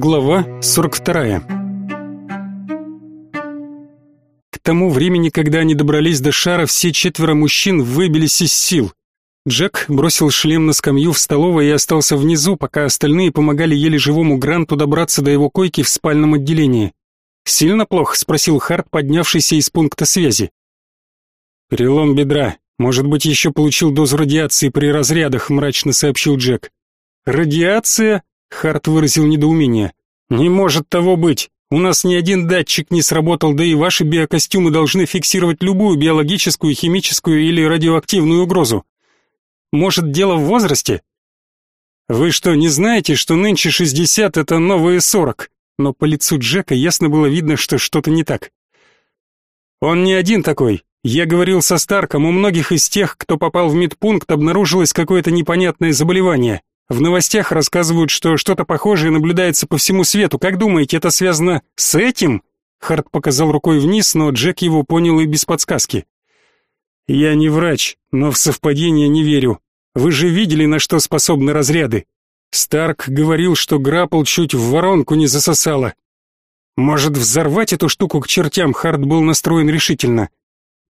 Глава 42. К тому времени, когда они добрались до шара, все четверо мужчин выбились из сил. Джек бросил шлем на скамью в столовой и остался внизу, пока остальные помогали еле живому Гранту добраться до его койки в спальном отделении. «Сильно плохо?» — спросил Харт, поднявшийся из пункта связи. «Перелом бедра. Может быть, еще получил дозу радиации при разрядах», — мрачно сообщил Джек. «Радиация?» Харт выразил недоумение. Не может того быть. У нас ни один датчик не сработал, да и ваши биокостюмы должны фиксировать любую биологическую, химическую или радиоактивную угрозу. Может, дело в возрасте? Вы что, не знаете, что нынче 60 это новые 40? Но по лицу Джека ясно было видно, что что-то не так. Он не один такой. Я говорил со Старком, у многих из тех, кто попал в медпункт, обнаружилось какое-то непонятное заболевание. В новостях рассказывают, что что-то похожее наблюдается по всему свету. Как думаете, это связано с этим? Харт показал рукой вниз, но Джек его понял и без подсказки. Я не врач, но в совпадение не верю. Вы же видели, на что способны разряды. Старк говорил, что граппл чуть в воронку не засосало. Может, взорвать эту штуку к чертям? Харт был настроен решительно.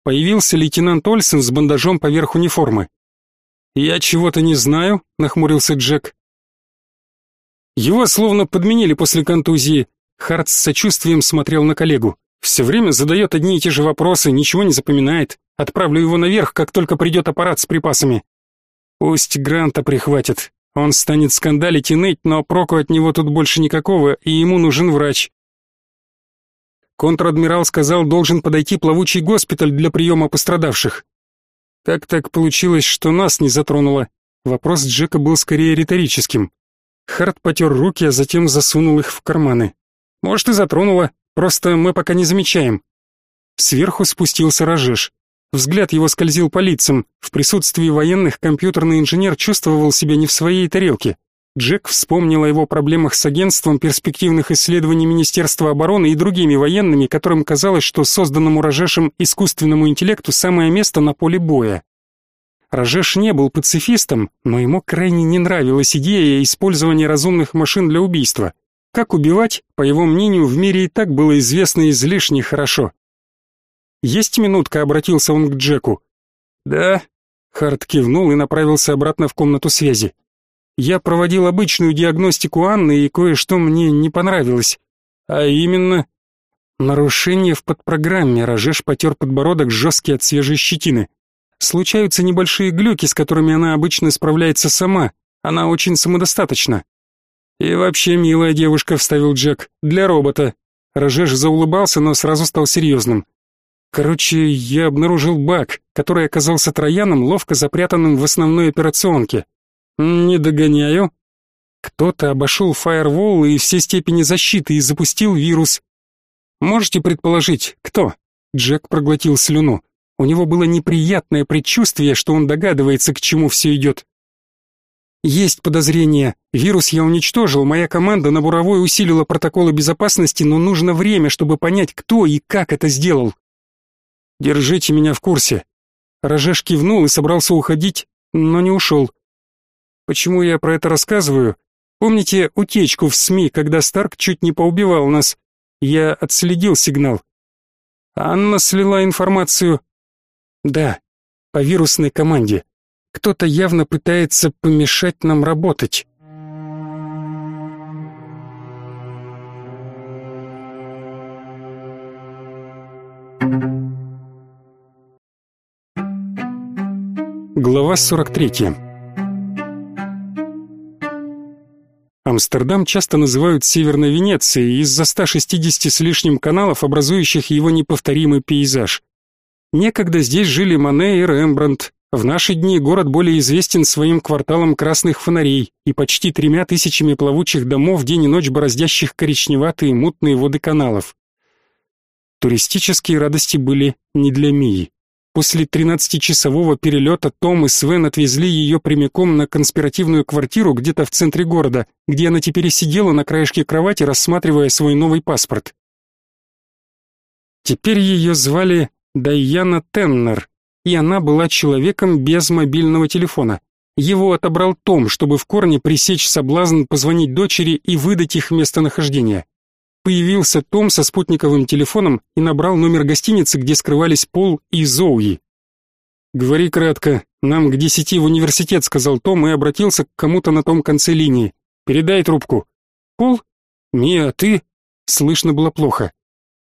Появился лейтенант Ольсен с бандажом поверх униформы. «Я чего-то не знаю», — нахмурился Джек. Его словно подменили после контузии. Харт с сочувствием смотрел на коллегу. Все время задает одни и те же вопросы, ничего не запоминает. Отправлю его наверх, как только придет аппарат с припасами. Пусть Гранта прихватит. Он станет скандалить и ныть, но проку от него тут больше никакого, и ему нужен врач. Контр-адмирал сказал, должен подойти плавучий госпиталь для приема пострадавших. Как так получилось, что нас не затронуло? Вопрос Джека был скорее риторическим. Харт потер руки, а затем засунул их в карманы. Может и затронуло, просто мы пока не замечаем. Сверху спустился Рожеш. Взгляд его скользил по лицам. В присутствии военных компьютерный инженер чувствовал себя не в своей тарелке. Джек вспомнил о его проблемах с агентством перспективных исследований Министерства обороны и другими военными, которым казалось, что созданному Рожешем искусственному интеллекту самое место на поле боя. Рожеш не был пацифистом, но ему крайне не нравилась идея использования разумных машин для убийства. Как убивать, по его мнению, в мире и так было известно излишне хорошо. «Есть минутка», — обратился он к Джеку. «Да». Харт кивнул и направился обратно в комнату связи. Я проводил обычную диагностику Анны, и кое-что мне не понравилось. А именно... Нарушение в подпрограмме, Рожеш потер подбородок, жесткий от свежей щетины. Случаются небольшие глюки, с которыми она обычно справляется сама. Она очень самодостаточна. И вообще милая девушка, вставил Джек, для робота. Рожеш заулыбался, но сразу стал серьезным. Короче, я обнаружил баг, который оказался трояном, ловко запрятанным в основной операционке. Не догоняю. Кто-то обошел фаервол и все степени защиты и запустил вирус. Можете предположить, кто? Джек проглотил слюну. У него было неприятное предчувствие, что он догадывается, к чему все идет. Есть подозрение. Вирус я уничтожил, моя команда на буровой усилила протоколы безопасности, но нужно время, чтобы понять, кто и как это сделал. Держите меня в курсе. Рожеш кивнул и собрался уходить, но не ушел. Почему я про это рассказываю? Помните утечку в СМИ, когда Старк чуть не поубивал нас? Я отследил сигнал. Анна слила информацию. Да, по вирусной команде. Кто-то явно пытается помешать нам работать. Глава 43. Амстердам часто называют Северной Венецией из-за 160 с лишним каналов, образующих его неповторимый пейзаж. Некогда здесь жили Мане и Рембрандт. В наши дни город более известен своим кварталом красных фонарей и почти тремя тысячами плавучих домов день и ночь бороздящих коричневатые мутные воды каналов. Туристические радости были не для Мии. После 13-часового перелета Том и Свен отвезли ее прямиком на конспиративную квартиру где-то в центре города, где она теперь и сидела на краешке кровати, рассматривая свой новый паспорт. Теперь ее звали Дайяна Теннер, и она была человеком без мобильного телефона. Его отобрал Том, чтобы в корне пресечь соблазн позвонить дочери и выдать их местонахождение. Появился Том со спутниковым телефоном и набрал номер гостиницы, где скрывались Пол и Зоуи. «Говори кратко. Нам к десяти в университет», — сказал Том и обратился к кому-то на том конце линии. «Передай трубку». «Пол? Мия, ты?» Слышно было плохо.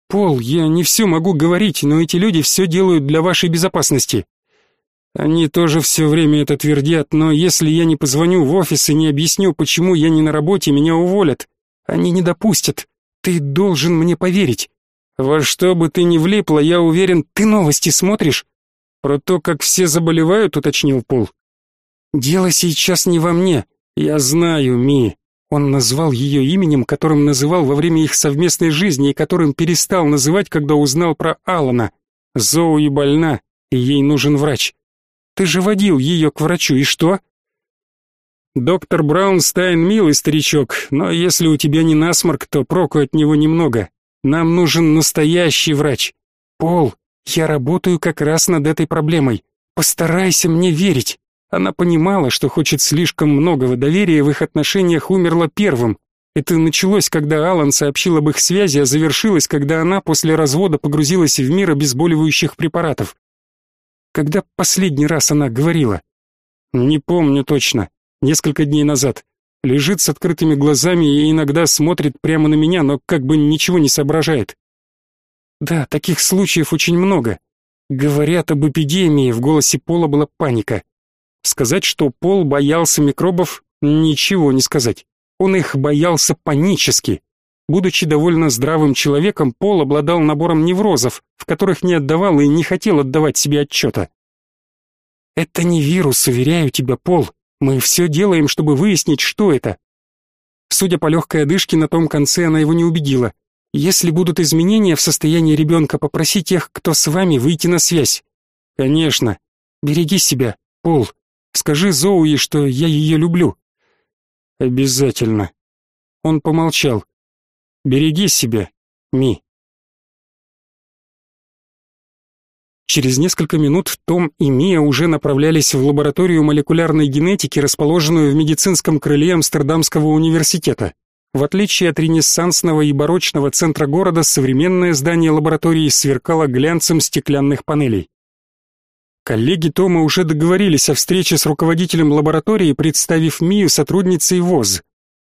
«Пол, я не все могу говорить, но эти люди все делают для вашей безопасности. Они тоже все время это твердят, но если я не позвоню в офис и не объясню, почему я не на работе, меня уволят. Они не допустят. Ты должен мне поверить. Во что бы ты ни влипла, я уверен, ты новости смотришь? Про то, как все заболевают, уточнил Пол. Дело сейчас не во мне. Я знаю, Ми. Он назвал ее именем, которым называл во время их совместной жизни и которым перестал называть, когда узнал про Алана. Зоуи больна, и ей нужен врач. Ты же водил ее к врачу, и что? Доктор Браунстайн милый старичок, но если у тебя не насморк, то проку от него немного. Нам нужен настоящий врач. Пол, я работаю как раз над этой проблемой. Постарайся мне верить. Она понимала, что хочет слишком многого доверия в их отношениях умерла первым. Это началось, когда Алан сообщил об их связи, а завершилось, когда она после развода погрузилась в мир обезболивающих препаратов. Когда последний раз она говорила? Не помню точно. Несколько дней назад. Лежит с открытыми глазами и иногда смотрит прямо на меня, но как бы ничего не соображает. Да, таких случаев очень много. Говорят об эпидемии, в голосе Пола была паника. Сказать, что Пол боялся микробов, ничего не сказать. Он их боялся панически. Будучи довольно здравым человеком, Пол обладал набором неврозов, в которых не отдавал и не хотел отдавать себе отчета. «Это не вирус, уверяю тебя, Пол. Мы все делаем, чтобы выяснить, что это». Судя по легкой одышке, на том конце она его не убедила. «Если будут изменения в состоянии ребенка, попроси тех, кто с вами, выйти на связь». «Конечно. Береги себя, Пол. Скажи Зоуи, что я ее люблю». «Обязательно». Он помолчал. Береги себя, Ми. Через несколько минут Том и Мия уже направлялись в лабораторию молекулярной генетики, расположенную в медицинском крыле Амстердамского университета. В отличие от ренессансного и барочного центра города, современное здание лаборатории сверкало глянцем стеклянных панелей. Коллеги Тома уже договорились о встрече с руководителем лаборатории, представив Мию сотрудницей ВОЗ.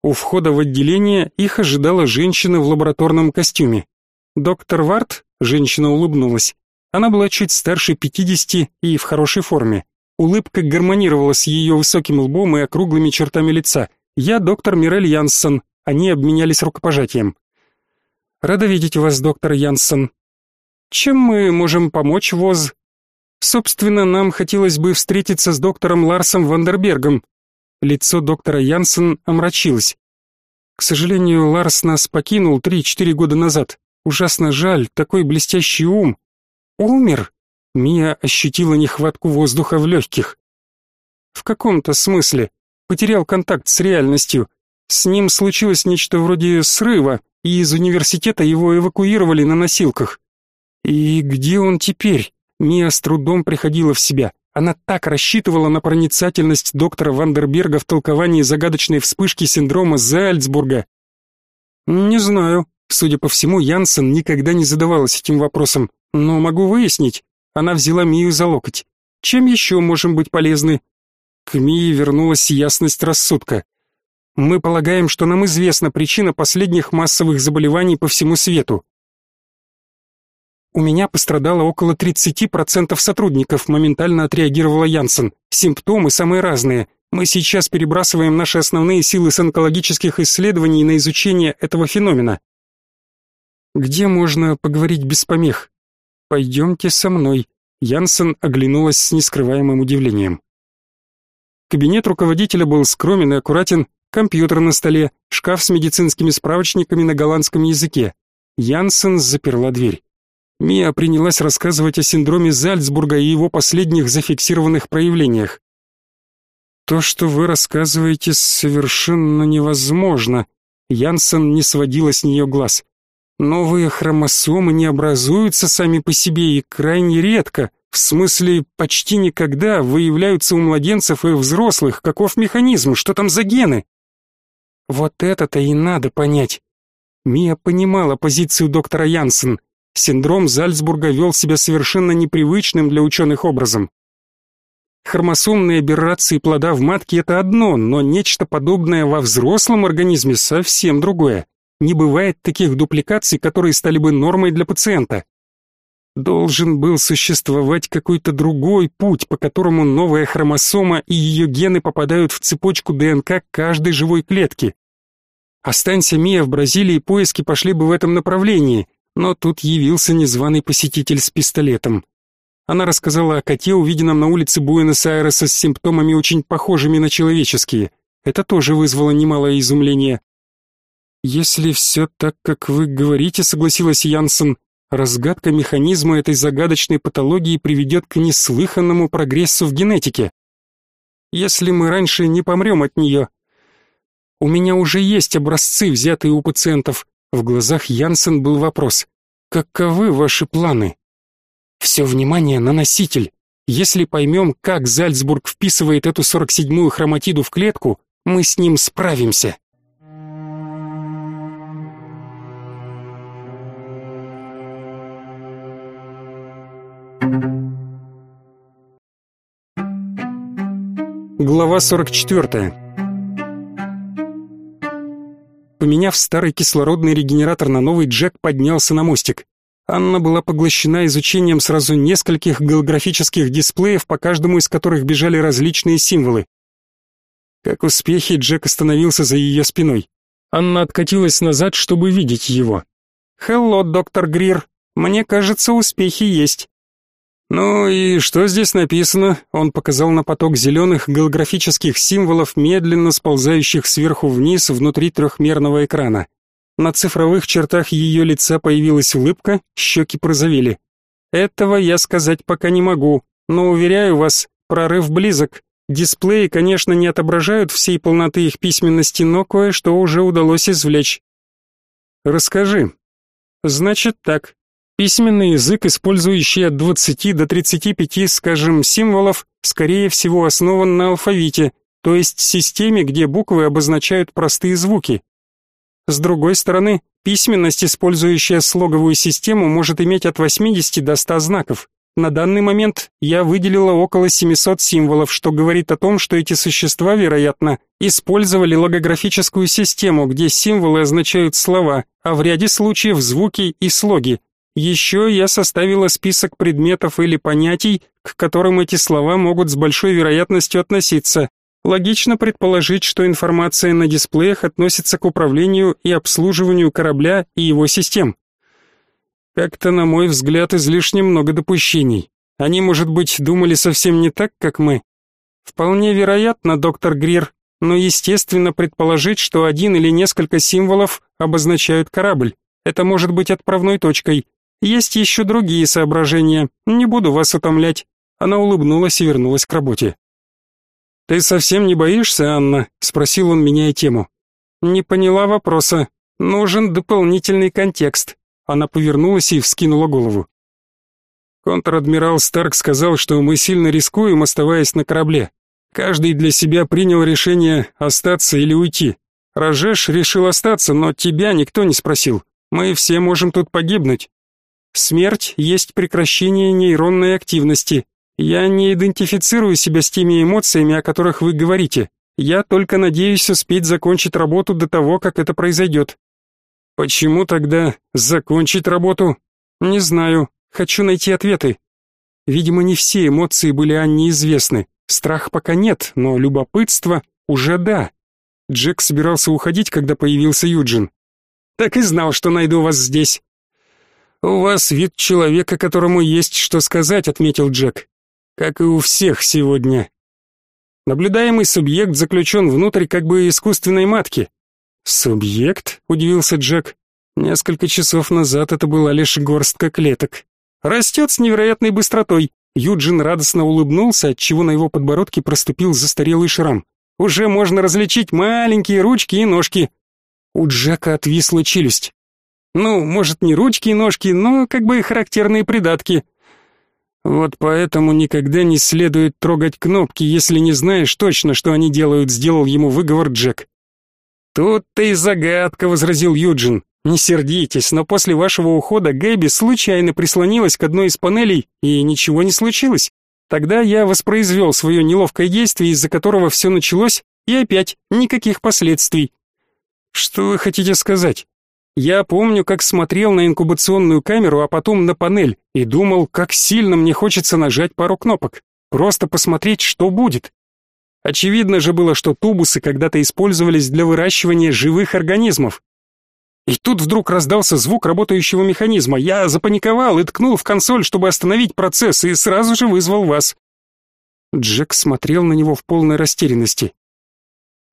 У входа в отделение их ожидала женщина в лабораторном костюме. Доктор Варт, женщина улыбнулась. Она была чуть старше пятидесяти и в хорошей форме. Улыбка гармонировала с ее высоким лбом и округлыми чертами лица. Я доктор Мирель Янссон. Они обменялись рукопожатием. Рада видеть вас, доктор Янссон. Чем мы можем помочь ВОЗ? Собственно, нам хотелось бы встретиться с доктором Ларсом Вандербергом, Лицо доктора Янсен омрачилось. К сожалению, Ларс нас покинул три-четыре года назад. Ужасно жаль, такой блестящий ум. Умер? Мия ощутила нехватку воздуха в легких. В каком-то смысле. Потерял контакт с реальностью. С ним случилось нечто вроде срыва, и из университета его эвакуировали на носилках. И где он теперь? Мия с трудом приходила в себя. Она так рассчитывала на проницательность доктора Вандерберга в толковании загадочной вспышки синдрома Зальцбурга. Не знаю. Судя по всему, Янсен никогда не задавалась этим вопросом, но могу выяснить. Она взяла Мию за локоть. Чем еще можем быть полезны? К Мии вернулась ясность рассудка. Мы полагаем, что нам известна причина последних массовых заболеваний по всему свету. У меня пострадало около 30% сотрудников, моментально отреагировала Янсен. Симптомы самые разные. Мы сейчас перебрасываем наши основные силы с онкологических исследований на изучение этого феномена. Где можно поговорить без помех? Пойдемте со мной. Янсен оглянулась с нескрываемым удивлением. Кабинет руководителя был скромен и аккуратен, компьютер на столе, шкаф с медицинскими справочниками на голландском языке. Янсен заперла дверь. Мия принялась рассказывать о синдроме Зальцбурга и его последних зафиксированных проявлениях. То, что вы рассказываете, совершенно невозможно. Янсен не сводила с нее глаз. Новые хромосомы не образуются сами по себе и крайне редко, В смысле, почти никогда выявляются у младенцев и взрослых. Каков механизм? Что там за гены? Вот это-то и надо понять. Мия понимала позицию доктора Янсен. Синдром Зальцбурга вел себя совершенно непривычным для ученых образом. Хромосомные аберрации плода в матке – это одно, но нечто подобное во взрослом организме совсем другое. Не бывает таких дупликаций, которые стали бы нормой для пациента. Должен был существовать какой-то другой путь, по которому новая хромосома и ее гены попадают в цепочку ДНК каждой живой клетки. Останься Мия в Бразилии, поиски пошли бы в этом направлении, но тут явился незваный посетитель с пистолетом. Она рассказала о коте, увиденном на улице Буэнос-Айреса с симптомами очень похожими на человеческие. Это тоже вызвало немалое изумление. «Если все так, как вы говорите», — согласилась Янсен, разгадка механизма этой загадочной патологии приведет к неслыханному прогрессу в генетике. Если мы раньше не помрем от нее. У меня уже есть образцы, взятые у пациентов. В глазах Янсен был вопрос. Каковы ваши планы? Все внимание на носитель. Если поймем, как Зальцбург вписывает эту 47-ю хроматиду в клетку, мы с ним справимся. Глава 44. Поменяв старый кислородный регенератор на новый, Джек поднялся на мостик. Анна была поглощена изучением сразу нескольких голографических дисплеев, по каждому из которых бежали различные символы. Как успехи, Джек остановился за ее спиной. Анна откатилась назад, чтобы видеть его. «Хелло, доктор Грир. Мне кажется, успехи есть. «Ну и что здесь написано?» Он показал на поток зеленых голографических символов, медленно сползающих сверху вниз внутри трехмерного экрана. На цифровых чертах ее лица появилась улыбка, щеки прозовели. «Этого я сказать пока не могу, но, уверяю вас, прорыв близок. Дисплеи, конечно, не отображают всей полноты их письменности, но кое-что уже удалось извлечь». «Расскажи». «Значит так, Письменный язык, использующий от 20 до 35, скажем, символов, скорее всего основан на алфавите, то есть системе, где буквы обозначают простые звуки. С другой стороны, письменность, использующая слоговую систему, может иметь от 80 до 100 знаков. На данный момент я выделила около 700 символов, что говорит о том, что эти существа, вероятно, использовали логографическую систему, где символы означают слова, а в ряде случаев звуки и слоги. Еще я составила список предметов или понятий, к которым эти слова могут с большой вероятностью относиться. Логично предположить, что информация на дисплеях относится к управлению и обслуживанию корабля и его систем. Как-то, на мой взгляд, излишне много допущений. Они, может быть, думали совсем не так, как мы. Вполне вероятно, доктор Грир, но естественно предположить, что один или несколько символов обозначают корабль. Это может быть отправной точкой. Есть еще другие соображения. Не буду вас утомлять. Она улыбнулась и вернулась к работе. Ты совсем не боишься, Анна? спросил он, меняя тему. Не поняла вопроса. Нужен дополнительный контекст. Она повернулась и вскинула голову. Контр-адмирал Старк сказал, что мы сильно рискуем, оставаясь на корабле. Каждый для себя принял решение остаться или уйти. Рожеш решил остаться, но тебя никто не спросил. Мы все можем тут погибнуть. Смерть есть прекращение нейронной активности. Я не идентифицирую себя с теми эмоциями, о которых вы говорите. Я только надеюсь успеть закончить работу до того, как это произойдет. Почему тогда закончить работу? Не знаю. Хочу найти ответы. Видимо, не все эмоции были Анне известны. Страх пока нет, но любопытство уже да. Джек собирался уходить, когда появился Юджин. Так и знал, что найду вас здесь. «У вас вид человека, которому есть что сказать», — отметил Джек. «Как и у всех сегодня». Наблюдаемый субъект заключен внутрь как бы искусственной матки. «Субъект?» — удивился Джек. Несколько часов назад это была лишь горстка клеток. Растет с невероятной быстротой. Юджин радостно улыбнулся, отчего на его подбородке проступил застарелый шрам. Уже можно различить маленькие ручки и ножки. У Джека отвисла челюсть. Ну, может, не ручки и ножки, но как бы характерные придатки. Вот поэтому никогда не следует трогать кнопки, если не знаешь точно, что они делают, сделал ему выговор Джек. Тут-то и загадка, возразил Юджин. Не сердитесь, но после вашего ухода Гэби случайно прислонилась к одной из панелей, и ничего не случилось. Тогда я воспроизвел свое неловкое действие, из-за которого все началось, и опять никаких последствий. Что вы хотите сказать? Я помню, как смотрел на инкубационную камеру, а потом на панель, и думал, как сильно мне хочется нажать пару кнопок. Просто посмотреть, что будет. Очевидно же было, что тубусы когда-то использовались для выращивания живых организмов. И тут вдруг раздался звук работающего механизма. Я запаниковал и ткнул в консоль, чтобы остановить процесс, и сразу же вызвал вас. Джек смотрел на него в полной растерянности.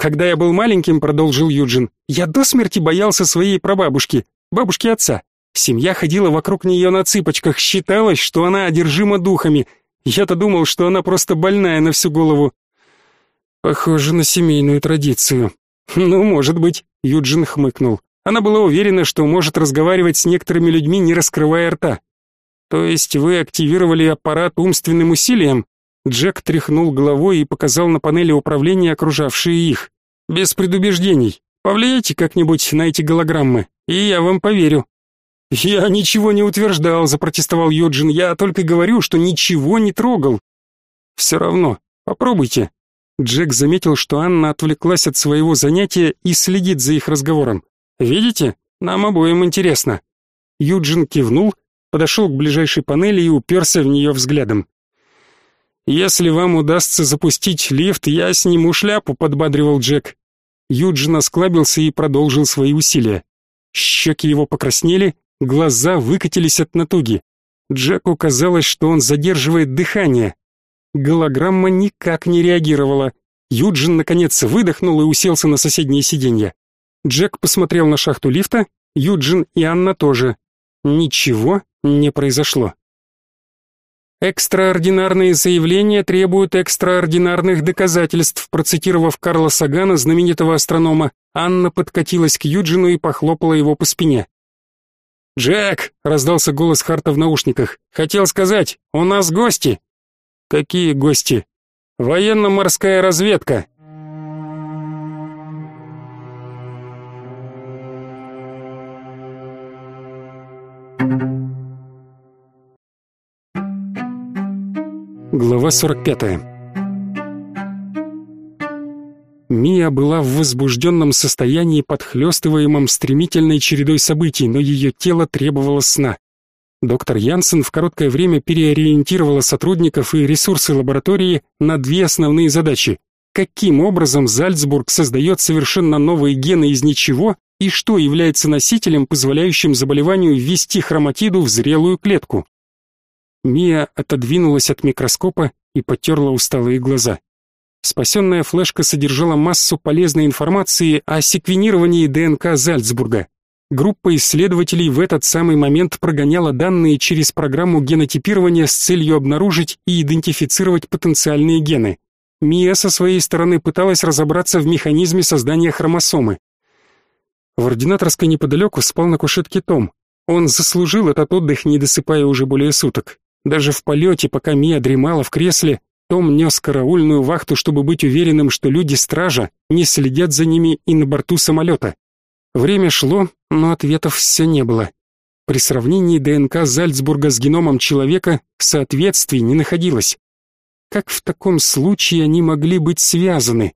Когда я был маленьким, продолжил Юджин, я до смерти боялся своей прабабушки, бабушки отца. Семья ходила вокруг нее на цыпочках, считалось, что она одержима духами. Я-то думал, что она просто больная на всю голову. Похоже на семейную традицию. Ну, может быть, Юджин хмыкнул. Она была уверена, что может разговаривать с некоторыми людьми, не раскрывая рта. То есть вы активировали аппарат умственным усилием? Джек тряхнул головой и показал на панели управления окружавшие их. Без предубеждений. Повлияйте как-нибудь на эти голограммы, и я вам поверю. Я ничего не утверждал, запротестовал Юджин. Я только говорю, что ничего не трогал. Все равно, попробуйте. Джек заметил, что Анна отвлеклась от своего занятия и следит за их разговором. Видите? Нам обоим интересно. Юджин кивнул, подошел к ближайшей панели и уперся в нее взглядом. «Если вам удастся запустить лифт, я сниму шляпу», — подбадривал Джек. Юджин осклабился и продолжил свои усилия. Щеки его покраснели, глаза выкатились от натуги. Джеку казалось, что он задерживает дыхание. Голограмма никак не реагировала. Юджин, наконец, выдохнул и уселся на соседнее сиденье. Джек посмотрел на шахту лифта, Юджин и Анна тоже. Ничего не произошло. Экстраординарные заявления требуют экстраординарных доказательств, процитировав Карла Сагана, знаменитого астронома. Анна подкатилась к Юджину и похлопала его по спине. «Джек!» — раздался голос Харта в наушниках. «Хотел сказать, у нас гости!» «Какие гости?» «Военно-морская разведка!» Глава 45. Мия была в возбужденном состоянии, подхлёстываемом стремительной чередой событий, но ее тело требовало сна. Доктор Янсен в короткое время переориентировала сотрудников и ресурсы лаборатории на две основные задачи. Каким образом Зальцбург создает совершенно новые гены из ничего и что является носителем, позволяющим заболеванию ввести хроматиду в зрелую клетку. Мия отодвинулась от микроскопа и потерла усталые глаза. Спасенная флешка содержала массу полезной информации о секвенировании ДНК Зальцбурга. Группа исследователей в этот самый момент прогоняла данные через программу генотипирования с целью обнаружить и идентифицировать потенциальные гены. Мия со своей стороны пыталась разобраться в механизме создания хромосомы. В ординаторской неподалеку спал на кушетке Том. Он заслужил этот отдых, не досыпая уже более суток. Даже в полете, пока Мия дремала в кресле, том нес караульную вахту, чтобы быть уверенным, что люди-стража не следят за ними и на борту самолета. Время шло, но ответов все не было. При сравнении ДНК Зальцбурга с геномом человека соответствий не находилось. Как в таком случае они могли быть связаны?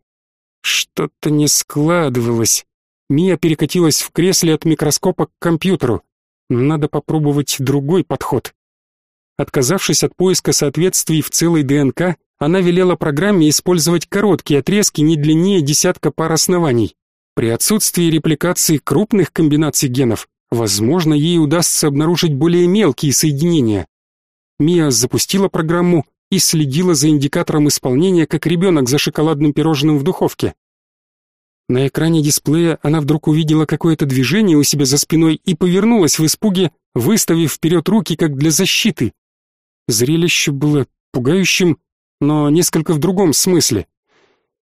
Что-то не складывалось. Мия перекатилась в кресле от микроскопа к компьютеру. Надо попробовать другой подход. Отказавшись от поиска соответствий в целой ДНК, она велела программе использовать короткие отрезки не длиннее десятка пар оснований. При отсутствии репликации крупных комбинаций генов, возможно, ей удастся обнаружить более мелкие соединения. Мия запустила программу и следила за индикатором исполнения, как ребенок за шоколадным пирожным в духовке. На экране дисплея она вдруг увидела какое-то движение у себя за спиной и повернулась в испуге, выставив вперед руки как для защиты. Зрелище было пугающим, но несколько в другом смысле.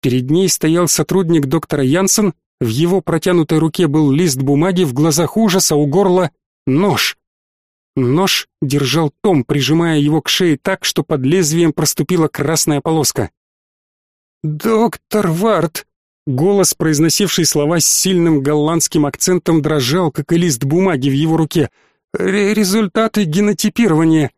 Перед ней стоял сотрудник доктора Янсен, в его протянутой руке был лист бумаги, в глазах ужаса, у горла нож. Нож держал Том, прижимая его к шее так, что под лезвием проступила красная полоска. «Доктор Варт!» Голос, произносивший слова с сильным голландским акцентом, дрожал, как и лист бумаги в его руке. «Результаты генотипирования!»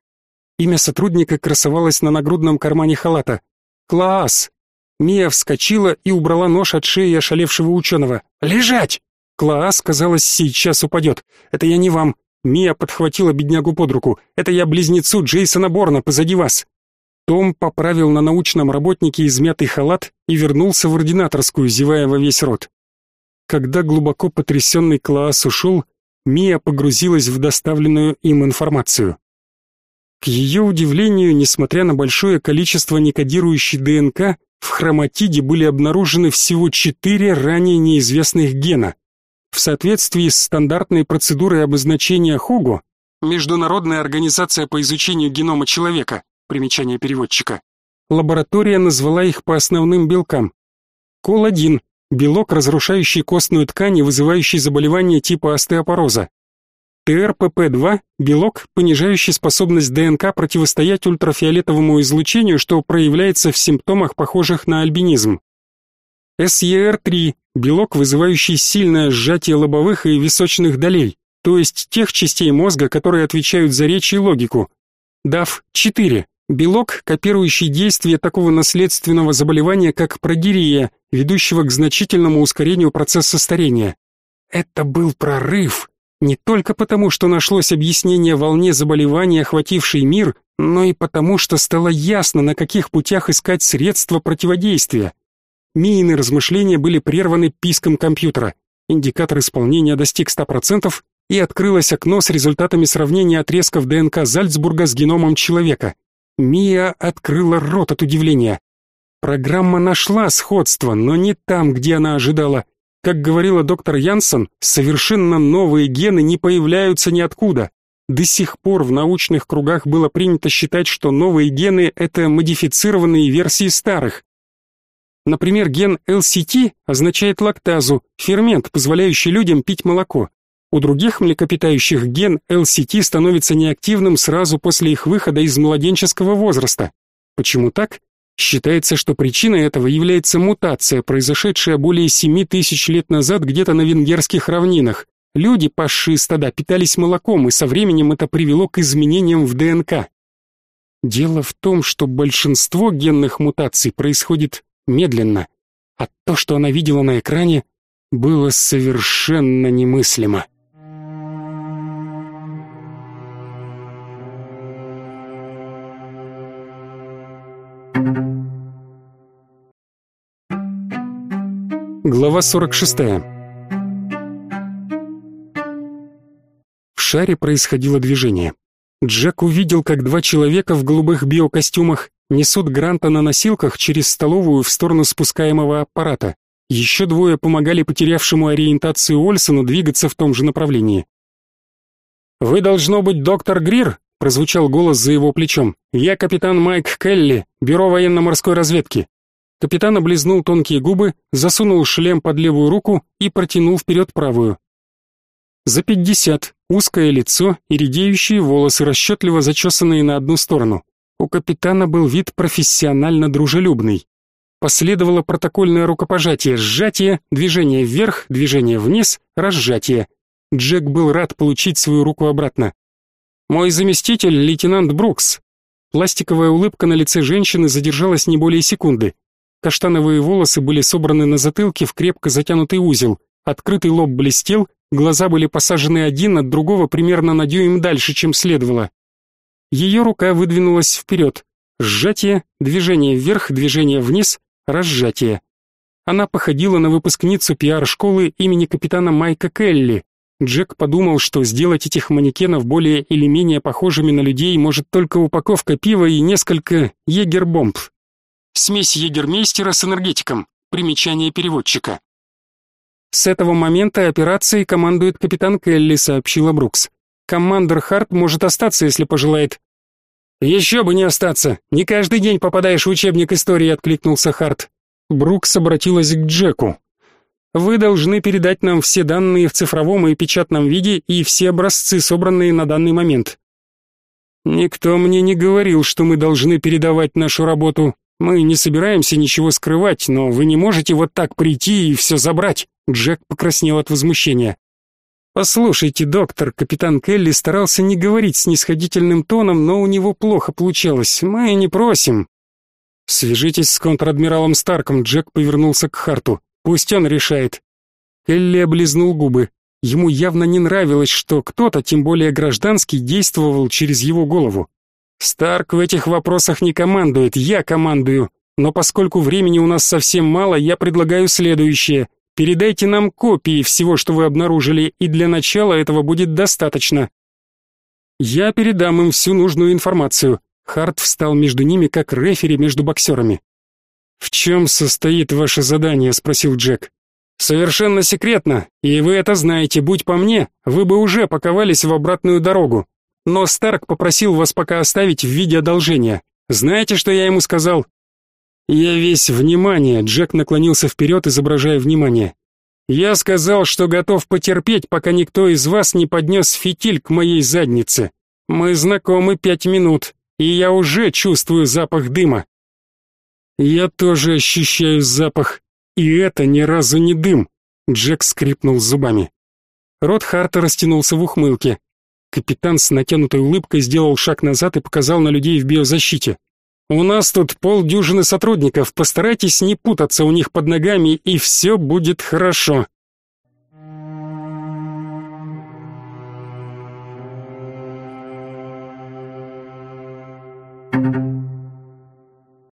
Имя сотрудника красовалось на нагрудном кармане халата. «Класс!» Мия вскочила и убрала нож от шеи ошалевшего ученого. «Лежать!» Клаас, казалось, сейчас упадет. «Это я не вам!» Мия подхватила беднягу под руку. «Это я близнецу Джейсона Борна позади вас!» Том поправил на научном работнике измятый халат и вернулся в ординаторскую, зевая во весь рот. Когда глубоко потрясенный Клаас ушел, Мия погрузилась в доставленную им информацию. К ее удивлению, несмотря на большое количество некодирующей ДНК, в хроматиде были обнаружены всего четыре ранее неизвестных гена. В соответствии с стандартной процедурой обозначения ХУГО, Международная организация по изучению генома человека, примечание переводчика, лаборатория назвала их по основным белкам. Кол-1 – белок, разрушающий костную ткань и вызывающий заболевания типа остеопороза. ТРПП-2 – белок, понижающий способность ДНК противостоять ультрафиолетовому излучению, что проявляется в симптомах, похожих на альбинизм. СЕР-3 – белок, вызывающий сильное сжатие лобовых и височных долей, то есть тех частей мозга, которые отвечают за речь и логику. ДАФ-4 – белок, копирующий действие такого наследственного заболевания, как прогирия, ведущего к значительному ускорению процесса старения. Это был прорыв, не только потому, что нашлось объяснение волне заболевания, охватившей мир, но и потому, что стало ясно, на каких путях искать средства противодействия. Миины размышления были прерваны писком компьютера. Индикатор исполнения достиг 100%, и открылось окно с результатами сравнения отрезков ДНК Зальцбурга с геномом человека. Мия открыла рот от удивления. Программа нашла сходство, но не там, где она ожидала. Как говорила доктор Янсен, совершенно новые гены не появляются ниоткуда. До сих пор в научных кругах было принято считать, что новые гены это модифицированные версии старых. Например, ген LCT означает лактазу, фермент, позволяющий людям пить молоко. У других млекопитающих ген LCT становится неактивным сразу после их выхода из младенческого возраста. Почему так? Считается, что причиной этого является мутация, произошедшая более 7 тысяч лет назад где-то на венгерских равнинах. Люди, пасшие стада, питались молоком, и со временем это привело к изменениям в ДНК. Дело в том, что большинство генных мутаций происходит медленно, а то, что она видела на экране, было совершенно немыслимо. Глава 46. В шаре происходило движение. Джек увидел, как два человека в голубых биокостюмах несут Гранта на носилках через столовую в сторону спускаемого аппарата. Еще двое помогали потерявшему ориентацию Ольсону двигаться в том же направлении. «Вы, должно быть, доктор Грир?» — прозвучал голос за его плечом. «Я капитан Майк Келли, бюро военно-морской разведки. Капитан облизнул тонкие губы, засунул шлем под левую руку и протянул вперед правую. За пятьдесят, узкое лицо и редеющие волосы, расчетливо зачесанные на одну сторону. У капитана был вид профессионально дружелюбный. Последовало протокольное рукопожатие, сжатие, движение вверх, движение вниз, разжатие. Джек был рад получить свою руку обратно. «Мой заместитель, лейтенант Брукс». Пластиковая улыбка на лице женщины задержалась не более секунды. Каштановые волосы были собраны на затылке в крепко затянутый узел, открытый лоб блестел, глаза были посажены один от другого примерно на дюйм дальше, чем следовало. Ее рука выдвинулась вперед. Сжатие, движение вверх, движение вниз, разжатие. Она походила на выпускницу пиар-школы имени капитана Майка Келли. Джек подумал, что сделать этих манекенов более или менее похожими на людей может только упаковка пива и несколько егербомб. Смесь егермейстера с энергетиком. Примечание переводчика. С этого момента операцией командует капитан Келли, сообщила Брукс. Командор Харт может остаться, если пожелает. Еще бы не остаться. Не каждый день попадаешь в учебник истории, откликнулся Харт. Брукс обратилась к Джеку. Вы должны передать нам все данные в цифровом и печатном виде и все образцы, собранные на данный момент. Никто мне не говорил, что мы должны передавать нашу работу. Мы не собираемся ничего скрывать, но вы не можете вот так прийти и все забрать. Джек покраснел от возмущения. Послушайте, доктор, капитан Келли старался не говорить снисходительным тоном, но у него плохо получалось. Мы не просим. Свяжитесь с контр-адмиралом Старком, Джек повернулся к Харту. Пусть он решает. Келли облизнул губы. Ему явно не нравилось, что кто-то, тем более гражданский, действовал через его голову. Старк в этих вопросах не командует, я командую. Но поскольку времени у нас совсем мало, я предлагаю следующее. Передайте нам копии всего, что вы обнаружили, и для начала этого будет достаточно. Я передам им всю нужную информацию. Харт встал между ними, как рефери между боксерами. «В чем состоит ваше задание?» — спросил Джек. Совершенно секретно, и вы это знаете, будь по мне, вы бы уже паковались в обратную дорогу. Но Старк попросил вас пока оставить в виде одолжения. Знаете, что я ему сказал? Я весь внимание, Джек наклонился вперед, изображая внимание. Я сказал, что готов потерпеть, пока никто из вас не поднес фитиль к моей заднице. Мы знакомы пять минут, и я уже чувствую запах дыма. Я тоже ощущаю запах и это ни разу не дым. Джек скрипнул зубами. Рот Харта растянулся в ухмылке. Капитан с натянутой улыбкой сделал шаг назад и показал на людей в биозащите. У нас тут полдюжины сотрудников, постарайтесь не путаться у них под ногами, и все будет хорошо.